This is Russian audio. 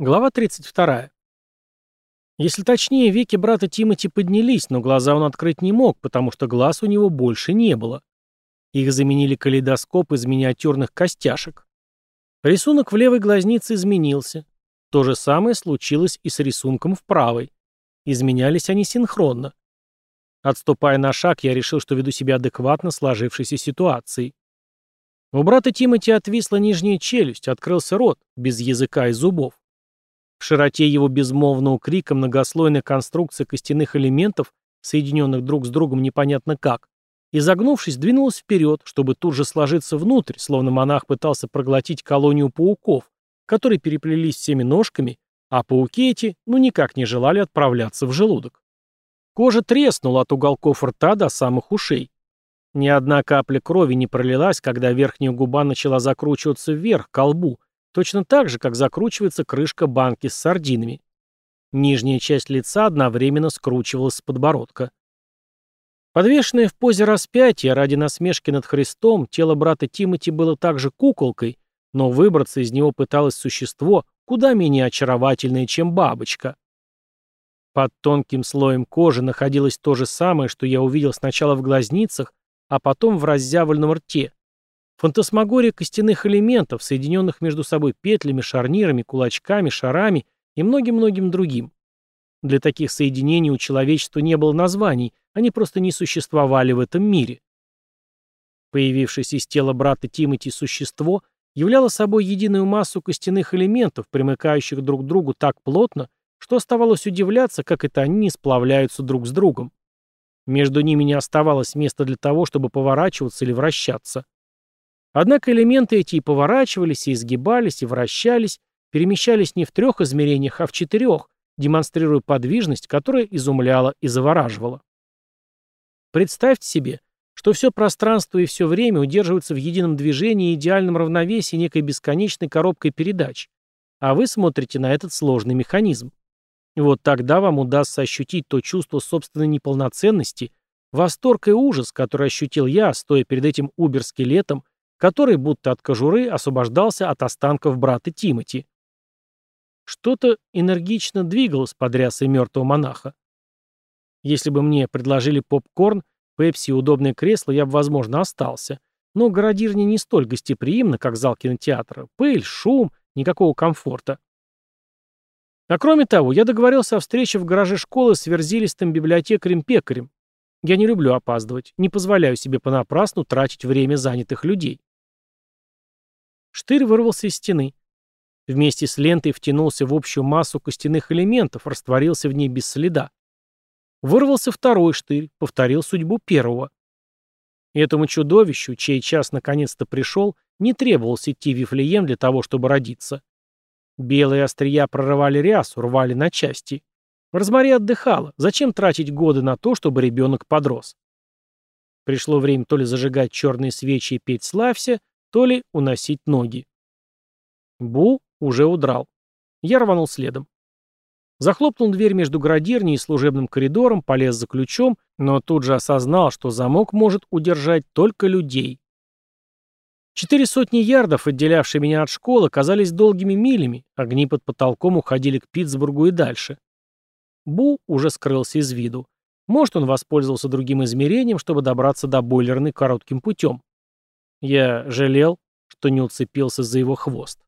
Глава 32. Если точнее, веки брата Тимати поднялись, но глаза он открыть не мог, потому что глаз у него больше не было. Их заменили калейдоскоп из миниатюрных костяшек. Рисунок в левой глазнице изменился. То же самое случилось и с рисунком в правой. Изменялись они синхронно. Отступая на шаг, я решил, что веду себя адекватно сложившейся ситуации. У брата Тимати отвисла нижняя челюсть, открылся рот, без языка и зубов. В широте его безмолвного крика многослойная конструкция костяных элементов, соединенных друг с другом непонятно как, изогнувшись, двинулась вперед, чтобы тут же сложиться внутрь, словно монах пытался проглотить колонию пауков, которые переплелись всеми ножками, а пауки эти ну никак не желали отправляться в желудок. Кожа треснула от уголков рта до самых ушей. Ни одна капля крови не пролилась, когда верхняя губа начала закручиваться вверх, к колбу, Точно так же, как закручивается крышка банки с сардинами. Нижняя часть лица одновременно скручивалась с подбородка. Подвешенное в позе распятия ради насмешки над Христом, тело брата Тимати было также куколкой, но выбраться из него пыталось существо, куда менее очаровательное, чем бабочка. Под тонким слоем кожи находилось то же самое, что я увидел сначала в глазницах, а потом в разъявленном рте, Фантасмагория костяных элементов, соединенных между собой петлями, шарнирами, кулачками, шарами и многим-многим другим. Для таких соединений у человечества не было названий, они просто не существовали в этом мире. Появившееся из тела брата Тимати существо являло собой единую массу костяных элементов, примыкающих друг к другу так плотно, что оставалось удивляться, как это они не сплавляются друг с другом. Между ними не оставалось места для того, чтобы поворачиваться или вращаться. Однако элементы эти и поворачивались, и изгибались, и вращались, перемещались не в трех измерениях, а в четырех, демонстрируя подвижность, которая изумляла и завораживала. Представьте себе, что все пространство и все время удерживаются в едином движении и идеальном равновесии некой бесконечной коробкой передач, а вы смотрите на этот сложный механизм. Вот тогда вам удастся ощутить то чувство собственной неполноценности, восторг и ужас, который ощутил я, стоя перед этим убер-скелетом, который, будто от кожуры, освобождался от останков брата Тимати. Что-то энергично двигалось под рясой мертвого монаха. Если бы мне предложили попкорн, пепси и удобное кресло, я бы, возможно, остался. Но городирня не столь гостеприимна, как зал кинотеатра. Пыль, шум, никакого комфорта. А кроме того, я договорился о встрече в гараже школы с верзилистым библиотекарем-пекарем. Я не люблю опаздывать, не позволяю себе понапрасну тратить время занятых людей. Штырь вырвался из стены. Вместе с лентой втянулся в общую массу костяных элементов, растворился в ней без следа. Вырвался второй штырь, повторил судьбу первого. Этому чудовищу, чей час наконец-то пришел, не требовалось идти в Вифлеем для того, чтобы родиться. Белые острия прорывали рясу, рвали на части. Розмари отдыхала. Зачем тратить годы на то, чтобы ребенок подрос? Пришло время то ли зажигать черные свечи и петь «Славься», то ли уносить ноги. Бу уже удрал. Я рванул следом. Захлопнул дверь между градирней и служебным коридором, полез за ключом, но тут же осознал, что замок может удержать только людей. Четыре сотни ярдов, отделявшие меня от школы, казались долгими милями, огни под потолком уходили к Питтсбургу и дальше. Бу уже скрылся из виду. Может, он воспользовался другим измерением, чтобы добраться до бойлерной коротким путем. Я жалел, что не уцепился за его хвост.